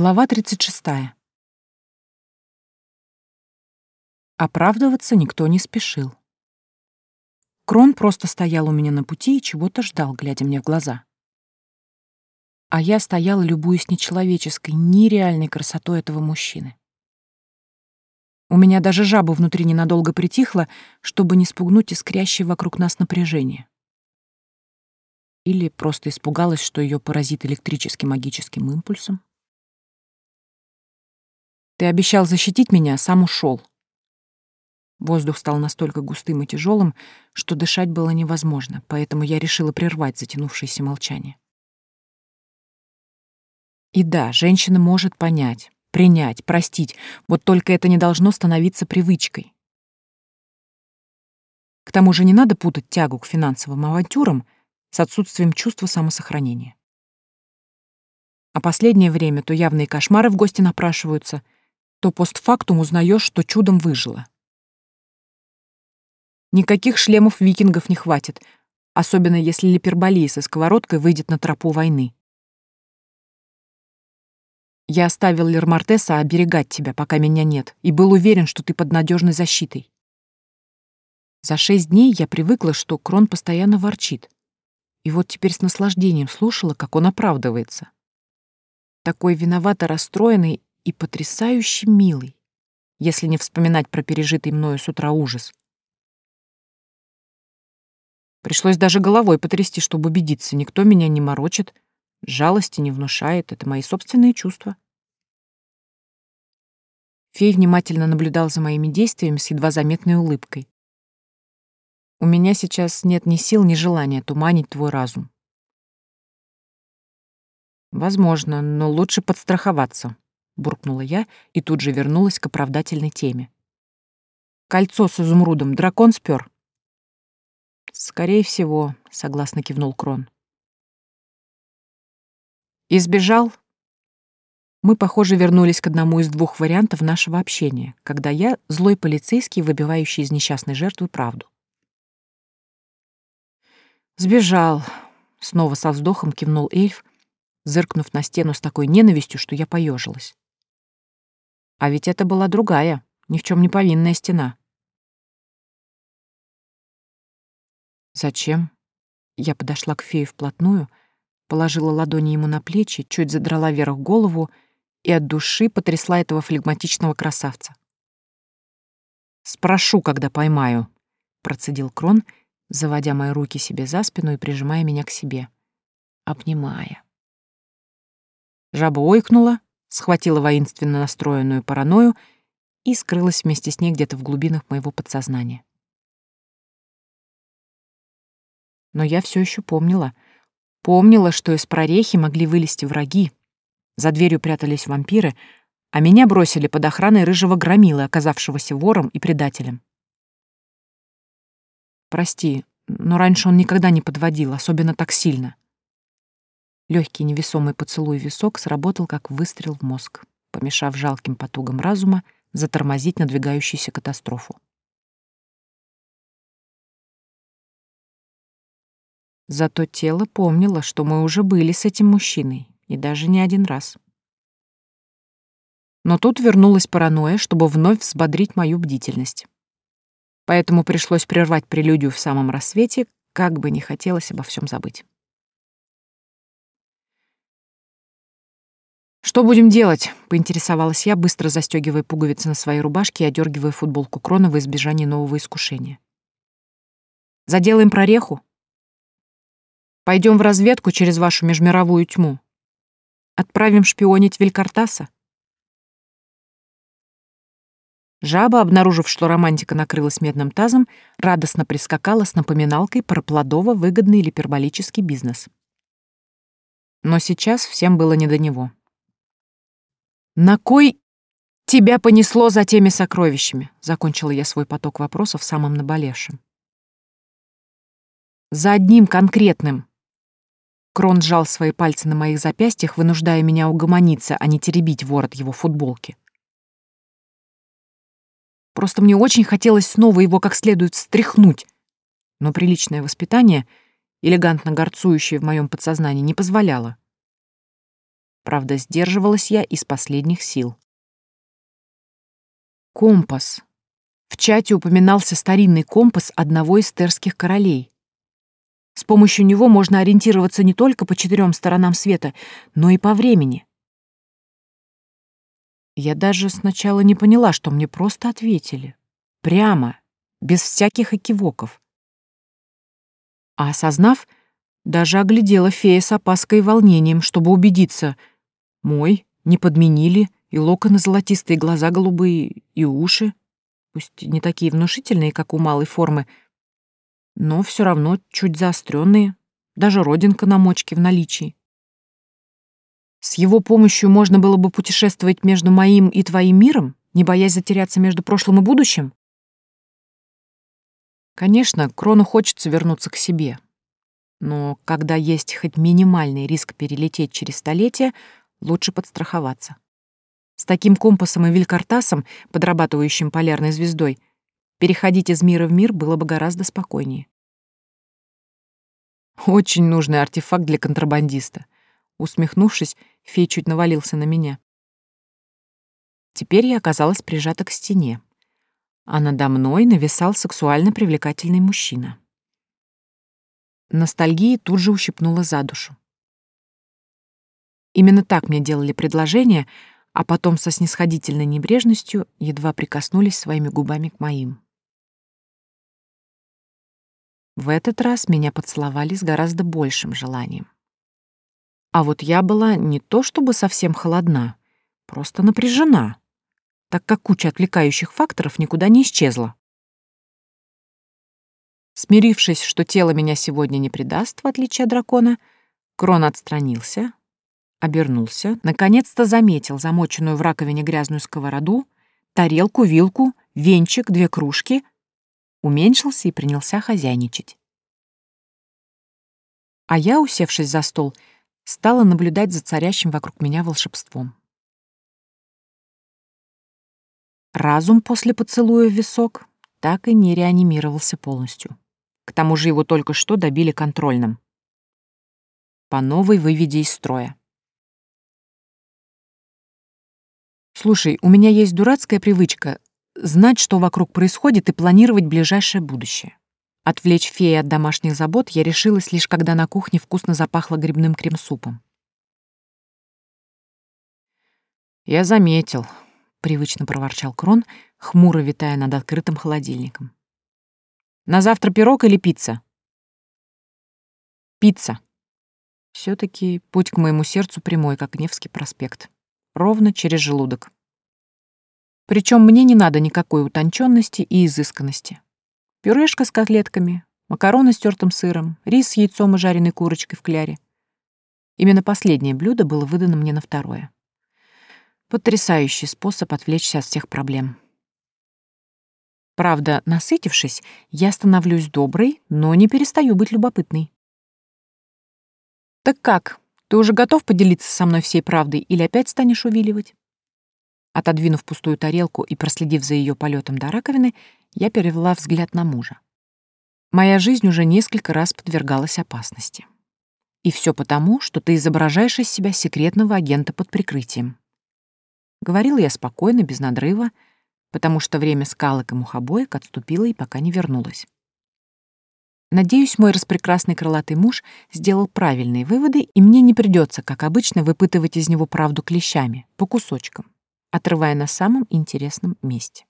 Глава 36. Оправдываться никто не спешил. Крон просто стоял у меня на пути и чего-то ждал, глядя мне в глаза. А я стояла, любуясь нечеловеческой, нереальной красотой этого мужчины. У меня даже жаба внутри ненадолго притихла, чтобы не спугнуть искрящее вокруг нас напряжение. Или просто испугалась, что ее поразит электрическим магическим импульсом. Ты обещал защитить меня, а сам ушел. Воздух стал настолько густым и тяжелым, что дышать было невозможно, поэтому я решила прервать затянувшееся молчание. И да, женщина может понять, принять, простить, вот только это не должно становиться привычкой. К тому же не надо путать тягу к финансовым авантюрам с отсутствием чувства самосохранения. А последнее время то явные кошмары в гости напрашиваются — то постфактум узнаешь, что чудом выжила. Никаких шлемов викингов не хватит, особенно если Липерболей со сковородкой выйдет на тропу войны. Я оставил Лермартеса оберегать тебя, пока меня нет, и был уверен, что ты под надежной защитой. За шесть дней я привыкла, что Крон постоянно ворчит. И вот теперь с наслаждением слушала, как он оправдывается. Такой виновато расстроенный и потрясающе милый, если не вспоминать про пережитый мною с утра ужас. Пришлось даже головой потрясти, чтобы убедиться, никто меня не морочит, жалости не внушает, это мои собственные чувства. Фей внимательно наблюдал за моими действиями с едва заметной улыбкой. У меня сейчас нет ни сил, ни желания туманить твой разум. Возможно, но лучше подстраховаться, буркнула я и тут же вернулась к оправдательной теме. Кольцо с изумрудом дракон спер. Скорее всего, согласно кивнул Крон. Избежал. Мы, похоже, вернулись к одному из двух вариантов нашего общения, когда я — злой полицейский, выбивающий из несчастной жертвы правду. «Сбежал», — снова со вздохом кивнул эльф, зыркнув на стену с такой ненавистью, что я поежилась. А ведь это была другая, ни в чем не повинная стена. «Зачем?» Я подошла к фее вплотную, положила ладони ему на плечи, чуть задрала вверх голову и от души потрясла этого флегматичного красавца. «Спрошу, когда поймаю», — процедил Крон, заводя мои руки себе за спину и прижимая меня к себе, обнимая. Жаба ойкнула, схватила воинственно настроенную паранойю и скрылась вместе с ней где-то в глубинах моего подсознания. Но я все еще помнила. Помнила, что из прорехи могли вылезти враги. За дверью прятались вампиры, а меня бросили под охраной рыжего громила, оказавшегося вором и предателем. Прости, но раньше он никогда не подводил, особенно так сильно. Легкий невесомый поцелуй висок сработал как выстрел в мозг, помешав жалким потугам разума затормозить надвигающуюся катастрофу. Зато тело помнило, что мы уже были с этим мужчиной, и даже не один раз. Но тут вернулась паранойя, чтобы вновь взбодрить мою бдительность. Поэтому пришлось прервать прелюдию в самом рассвете, как бы не хотелось обо всем забыть. «Что будем делать?» — поинтересовалась я, быстро застегивая пуговицы на своей рубашке и одергивая футболку Крона во избежание нового искушения. «Заделаем прореху? Пойдем в разведку через вашу межмировую тьму? Отправим шпионить Велькартаса?» Жаба, обнаружив, что романтика накрылась медным тазом, радостно прискакала с напоминалкой про плодово-выгодный липерболический бизнес. Но сейчас всем было не до него. «На кой тебя понесло за теми сокровищами?» — закончила я свой поток вопросов самым наболевшим. «За одним конкретным». Крон сжал свои пальцы на моих запястьях, вынуждая меня угомониться, а не теребить ворот его футболки. Просто мне очень хотелось снова его как следует встряхнуть, но приличное воспитание, элегантно горцующее в моем подсознании, не позволяло. Правда, сдерживалась я из последних сил. Компас. В чате упоминался старинный компас одного из терских королей. С помощью него можно ориентироваться не только по четырем сторонам света, но и по времени. Я даже сначала не поняла, что мне просто ответили. Прямо, без всяких экивоков. А осознав, даже оглядела фея с опаской и волнением, чтобы убедиться. Мой, не подменили, и локоны золотистые, глаза голубые, и уши. Пусть не такие внушительные, как у малой формы, но все равно чуть заостренные, даже родинка на мочке в наличии. С его помощью можно было бы путешествовать между моим и твоим миром, не боясь затеряться между прошлым и будущим? Конечно, Крону хочется вернуться к себе. Но когда есть хоть минимальный риск перелететь через столетия, лучше подстраховаться. С таким компасом и вилькартасом, подрабатывающим полярной звездой, переходить из мира в мир было бы гораздо спокойнее. Очень нужный артефакт для контрабандиста. Усмехнувшись, фей чуть навалился на меня. Теперь я оказалась прижата к стене, а надо мной нависал сексуально привлекательный мужчина. Ностальгия тут же ущипнула за душу. Именно так мне делали предложение, а потом со снисходительной небрежностью едва прикоснулись своими губами к моим. В этот раз меня поцеловали с гораздо большим желанием. А вот я была не то чтобы совсем холодна, просто напряжена, так как куча отвлекающих факторов никуда не исчезла. Смирившись, что тело меня сегодня не предаст, в отличие от дракона, Крон отстранился, обернулся, наконец-то заметил замоченную в раковине грязную сковороду, тарелку, вилку, венчик, две кружки, уменьшился и принялся хозяйничать. А я, усевшись за стол, стала наблюдать за царящим вокруг меня волшебством. Разум после поцелуя в висок так и не реанимировался полностью. К тому же его только что добили контрольным. По новой выведи из строя. Слушай, у меня есть дурацкая привычка знать, что вокруг происходит, и планировать ближайшее будущее. Отвлечь феи от домашних забот я решилась лишь когда на кухне вкусно запахло грибным крем-супом. «Я заметил», — привычно проворчал Крон, хмуро витая над открытым холодильником. На завтра пирог или пицца? Пицца. все таки путь к моему сердцу прямой, как Невский проспект. Ровно через желудок. Причем мне не надо никакой утонченности и изысканности. Пюрешка с котлетками, макароны с тертым сыром, рис с яйцом и жареной курочкой в кляре. Именно последнее блюдо было выдано мне на второе. Потрясающий способ отвлечься от всех проблем. Правда, насытившись, я становлюсь доброй, но не перестаю быть любопытной. «Так как, ты уже готов поделиться со мной всей правдой или опять станешь увиливать?» Отодвинув пустую тарелку и проследив за ее полетом до раковины, я перевела взгляд на мужа. Моя жизнь уже несколько раз подвергалась опасности. И все потому, что ты изображаешь из себя секретного агента под прикрытием. Говорила я спокойно, без надрыва, потому что время скалок и мухобоек отступило и пока не вернулось. Надеюсь, мой распрекрасный крылатый муж сделал правильные выводы, и мне не придется, как обычно, выпытывать из него правду клещами, по кусочкам, отрывая на самом интересном месте.